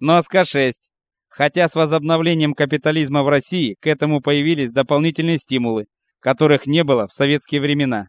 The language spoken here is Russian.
Сноска 6. Хотя с возобновлением капитализма в России к этому появились дополнительные стимулы, которых не было в советские времена.